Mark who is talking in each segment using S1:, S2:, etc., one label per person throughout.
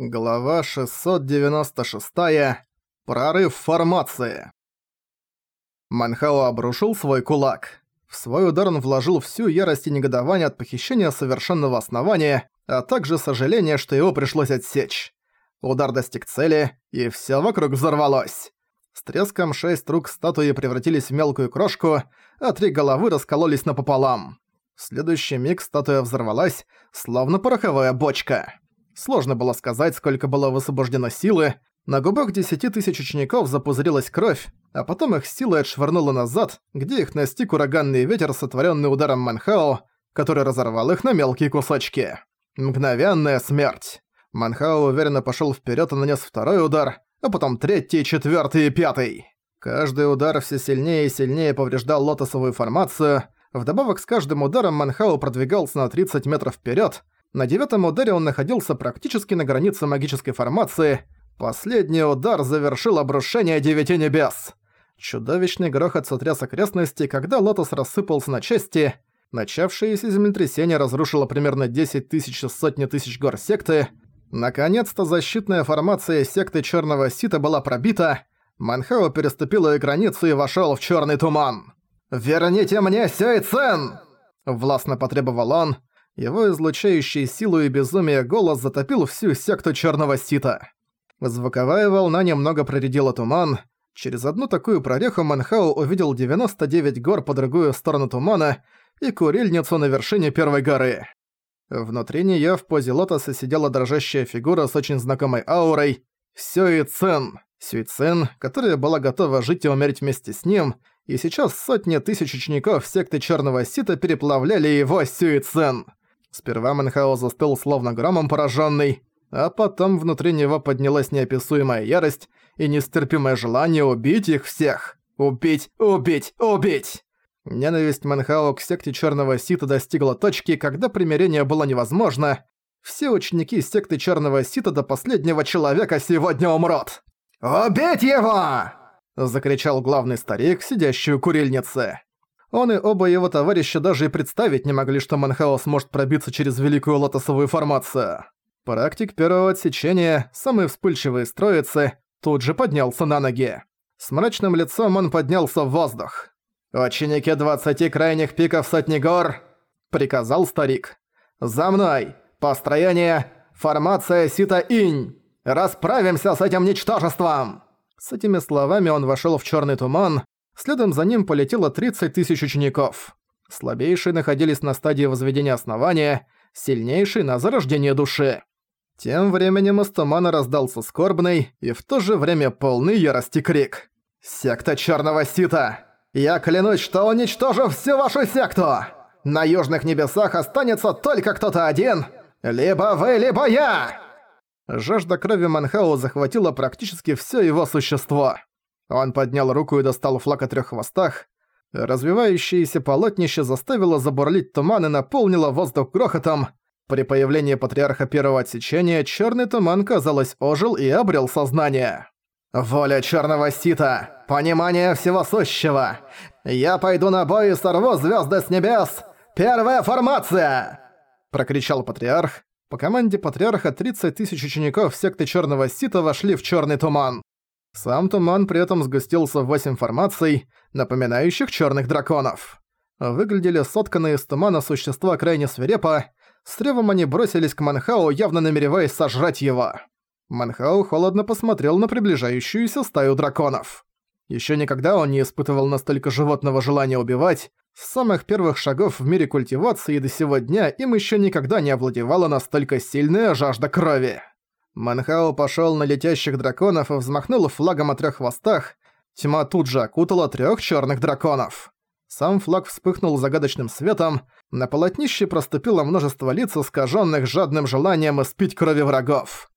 S1: Глава 696. Прорыв формации. Манхао обрушил свой кулак. В свой удар он вложил всю ярость и негодование от похищения совершенного основания, а также сожаление, что его пришлось отсечь. Удар достиг цели, и всё вокруг взорвалось. С треском шесть рук статуи превратились в мелкую крошку, а три головы раскололись напополам. В следующий миг статуя взорвалась, словно пороховая бочка. Сложно было сказать, сколько было высвобождено силы. На губах десяти тысяч учеников запузырилась кровь, а потом их силой отшвырнуло назад, где их настиг ураганный ветер, сотворенный ударом Манхао, который разорвал их на мелкие кусочки. Мгновенная смерть. Манхао уверенно пошел вперед и нанес второй удар, а потом третий, четвертый и пятый. Каждый удар все сильнее и сильнее повреждал лотосовую формацию. Вдобавок с каждым ударом Манхао продвигался на 30 метров вперед, на девятом ударе он находился практически на границе магической формации. Последний удар завершил обрушение девяти небес. Чудовищный грохот сотряс окрестности, когда Лотос рассыпался на части. Начавшееся землетрясение разрушило примерно 10 тысяч сотни тысяч гор секты. Наконец-то защитная формация секты Черного Сита была пробита. Манхао переступил ее границу и вошел в черный туман. «Верните мне Сюй Цен!» Властно потребовал он. Его излучающий силу и безумие голос затопил всю секту Черного Сита. Звуковая волна немного проредила туман. Через одну такую прореху Манхау увидел 99 гор по другую сторону тумана и курильницу на вершине первой горы. Внутри неё в позе лотоса сидела дрожащая фигура с очень знакомой аурой Сюи Цен. Сюи Цен, которая была готова жить и умереть вместе с ним, и сейчас сотни тысяч учеников секты Черного Сита переплавляли его Сюи Цен. Сперва Манхао застыл словно громом пораженный, а потом внутри него поднялась неописуемая ярость и нестерпимое желание убить их всех. Убить, убить, убить! Ненависть Манхао к секте Черного Сита достигла точки, когда примирение было невозможно. Все ученики секты Черного Сита до последнего человека сегодня умрут. «Убить его!» – закричал главный старик, сидящий у курильницы. Он и оба его товарища даже и представить не могли, что Манхао сможет пробиться через великую лотосовую формацию. Практик первого отсечения, самый вспыльчивый из троицы, тут же поднялся на ноги. С мрачным лицом он поднялся в воздух. «Ученики двадцати крайних пиков сотни гор!» – приказал старик. «За мной! Построение! Формация Сита-Инь! Расправимся с этим ничтожеством!» С этими словами он вошёл в чёрный туман, Следом за ним полетело 30 тысяч учеников. Слабейшие находились на стадии возведения основания, сильнейшие на зарождение души. Тем временем из тумана раздался скорбный и в то же время полный ярости крик. «Секта Черного Сита! Я клянусь, что уничтожу всю вашу секту! На южных небесах останется только кто-то один! Либо вы, либо я!» Жажда крови Манхау захватила практически все его существо. Он поднял руку и достал флаг о трёх хвостах. Развивающееся полотнище заставило забурлить туман и наполнило воздух грохотом. При появлении патриарха первого отсечения чёрный туман, казалось, ожил и обрел сознание. «Воля черного сита! Понимание всего сущего! Я пойду на бой и сорву звезды с небес! Первая формация!» Прокричал патриарх. По команде патриарха 30 тысяч учеников секты черного сита вошли в черный туман. Сам туман при этом сгустился в восемь формаций, напоминающих черных драконов. Выглядели сотканные из тумана существа крайне свирепо, с ревом они бросились к Манхау, явно намереваясь сожрать его. Манхау холодно посмотрел на приближающуюся стаю драконов. Еще никогда он не испытывал настолько животного желания убивать. С самых первых шагов в мире культивации до сего дня им еще никогда не овладевала настолько сильная жажда крови. Манхао пошёл на летящих драконов и взмахнул флагом о трёх хвостах. Тьма тут же окутала трёх чёрных драконов. Сам флаг вспыхнул загадочным светом, на полотнище проступило множество лиц, искажённых жадным желанием испить крови врагов.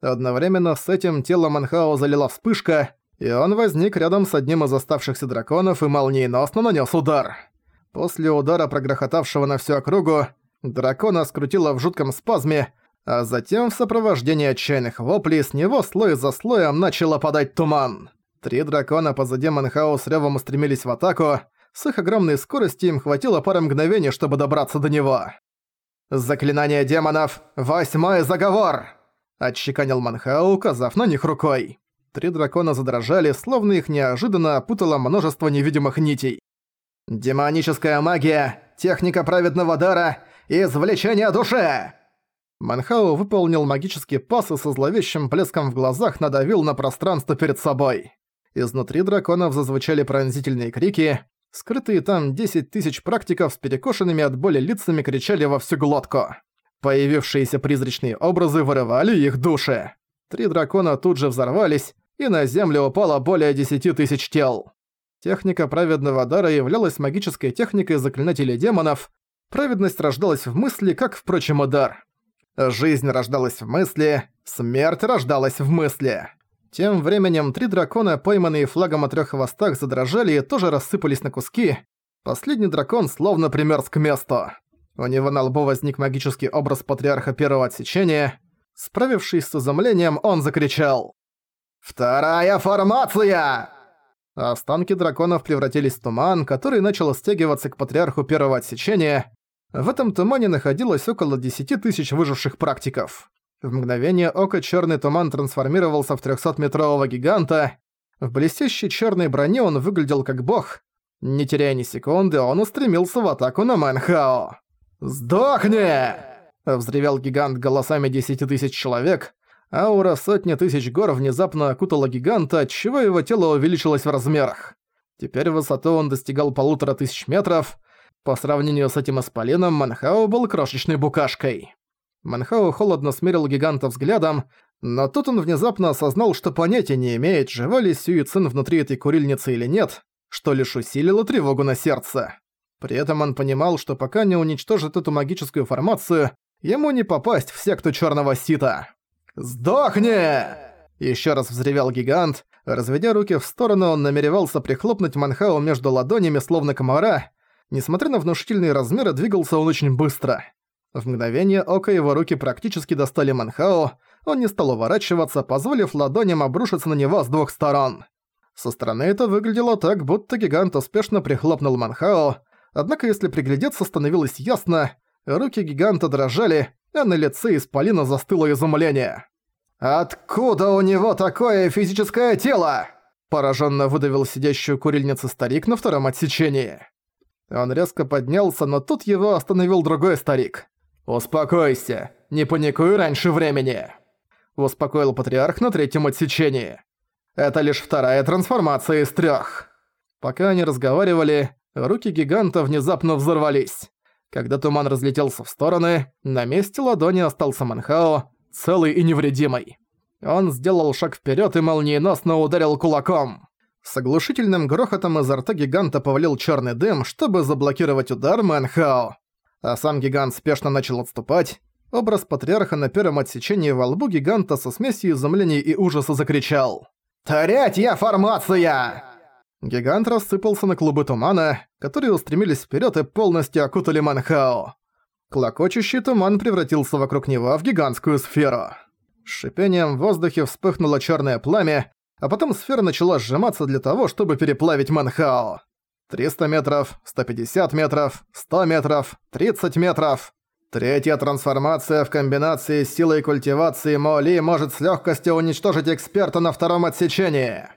S1: Одновременно с этим тело Манхао залила вспышка, и он возник рядом с одним из оставшихся драконов и молниеносно нанёс удар. После удара, прогрохотавшего на всю округу, дракона скрутило в жутком спазме, а затем в сопровождении отчаянных воплей с него слой за слоем начал опадать туман. Три дракона позади Манхау с рёвом устремились в атаку, с их огромной скоростью им хватило пары мгновений, чтобы добраться до него. «Заклинание демонов! Восьмой заговор!» — отчеканил Манхао, указав на них рукой. Три дракона задрожали, словно их неожиданно опутало множество невидимых нитей. «Демоническая магия! Техника праведного дара! Извлечение души!» Манхао выполнил магический пас и со зловещим блеском в глазах надавил на пространство перед собой. Изнутри драконов зазвучали пронзительные крики. Скрытые там 10 тысяч практиков с перекошенными от боли лицами кричали во всю глотку. Появившиеся призрачные образы вырывали их души. Три дракона тут же взорвались, и на землю упало более 10 тысяч тел. Техника праведного дара являлась магической техникой заклинателей демонов. Праведность рождалась в мысли, как, впрочем, и дар. Жизнь рождалась в мысли, смерть рождалась в мысли. Тем временем три дракона, пойманные флагом о трёх хвостах, задрожали и тоже рассыпались на куски. Последний дракон словно примерз к месту. У него на лбу возник магический образ патриарха первого отсечения. Справившись с изумлением, он закричал. «Вторая формация!» Останки драконов превратились в туман, который начал стягиваться к патриарху первого отсечения. В этом тумане находилось около 10 тысяч выживших практиков. В мгновение ока черный туман трансформировался в 300-метрового гиганта. В блестящей черной броне он выглядел как бог. Не теряя ни секунды, он устремился в атаку на Манхао. «Сдохни!» – взревел гигант голосами десяти тысяч человек. Аура сотни тысяч гор внезапно окутала гиганта, отчего его тело увеличилось в размерах. Теперь высоту он достигал полутора тысяч метров. По сравнению с этим исполином, Манхао был крошечной букашкой. Манхао холодно смерил гиганта взглядом, но тут он внезапно осознал, что понятия не имеет, жива ли Сюи Цин внутри этой курильницы или нет, что лишь усилило тревогу на сердце. При этом он понимал, что пока не уничтожит эту магическую формацию, ему не попасть в секту Черного Сита. «Сдохни!» Еще раз взревел гигант. Разведя руки в сторону, он намеревался прихлопнуть Манхау между ладонями, словно комара. Несмотря на внушительные размеры, двигался он очень быстро. В мгновение ока его руки практически достали Манхао, он не стал уворачиваться, позволив ладоням обрушиться на него с двух сторон. Со стороны это выглядело так, будто гигант успешно прихлопнул Манхао, Однако, если приглядеться, становилось ясно, руки гиганта дрожали, а на лице исполина застыло изумление. «Откуда у него такое физическое тело?» Пораженно выдавил сидящую курильницу старик на втором отсечении. Он резко поднялся, но тут его остановил другой старик. «Успокойся, не паникуй раньше времени!» Успокоил патриарх на третьем отсечении. «Это лишь вторая трансформация из трёх». Пока они разговаривали, руки гиганта внезапно взорвались. Когда туман разлетелся в стороны, на месте ладони остался Манхао, целый и невредимый. Он сделал шаг вперед и молниеносно ударил кулаком. С оглушительным грохотом изо рта гиганта повалил черный дым, чтобы заблокировать удар Манхао. А сам гигант спешно начал отступать. Образ патриарха на первом отсечении во лбу гиганта со смесью изумления и ужаса закричал. «Третья формация!» Гигант рассыпался на клубы тумана, которые устремились вперед и полностью окутали Манхао. Клокочущий туман превратился вокруг него в гигантскую сферу. С шипением в воздухе вспыхнуло черное пламя, а потом сфера начала сжиматься для того, чтобы переплавить Манхао. 300 метров, 150 метров, 100 метров, 30 метров. Третья трансформация в комбинации с силой культивации Моли может с легкостью уничтожить эксперта на втором отсечении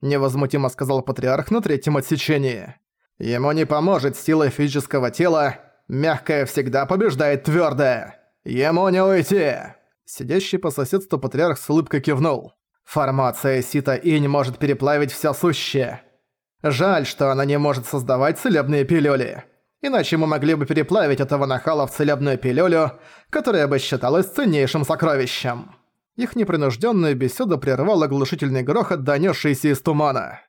S1: невозмутимо сказал патриарх на третьем отсечении. Ему не поможет сила физического тела, мягкое всегда побеждает твёрдое. Ему не уйти. Сидящий по соседству патриарх с улыбкой кивнул. Формация Сита-Инь может переплавить всё сущее. Жаль, что она не может создавать целебные пилюли. Иначе мы могли бы переплавить этого нахала в целебную пилюлю, которая бы считалась ценнейшим сокровищем. Их непринужденную беседу прервал оглушительный грохот, донесшийся из тумана.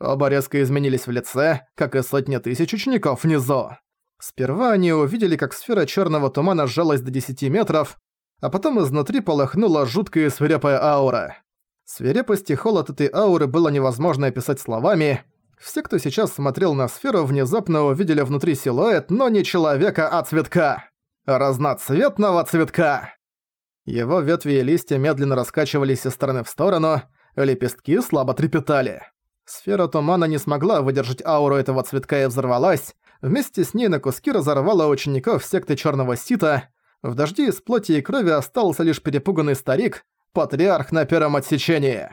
S1: Оба резко изменились в лице, как и сотни тысяч учеников внизу. Сперва они увидели, как сфера черного тумана сжалась до 10 метров, а потом изнутри полыхнула жуткая свирепая аура. Свирепость и холод этой ауры было невозможно описать словами. Все, кто сейчас смотрел на сферу, внезапно увидели внутри силуэт, но не человека, а цветка. Разноцветного цветка. Его ветви и листья медленно раскачивались из стороны в сторону, лепестки слабо трепетали. Сфера тумана не смогла выдержать ауру этого цветка и взорвалась. Вместе с ней на куски разорвала учеников секты Черного Сита. В дожде из плоти и крови остался лишь перепуганный старик, патриарх на первом отсечении.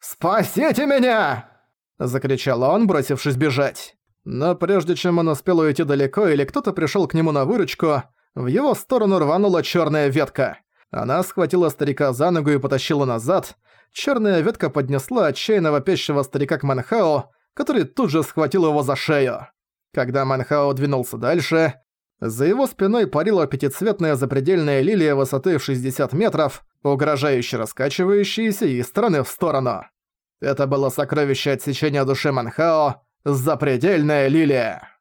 S1: «Спасите меня!» – закричал он, бросившись бежать. Но прежде чем он успел уйти далеко или кто-то пришел к нему на выручку, в его сторону рванула черная ветка. Она схватила старика за ногу и потащила назад. Черная ветка поднесла отчаянно вопящего старика к Манхао, который тут же схватил его за шею. Когда Манхао двинулся дальше, за его спиной парила пятицветная запредельная лилия высоты в 60 метров, угрожающе раскачивающаяся из стороны в сторону. Это было сокровище отсечения души Манхао «Запредельная лилия».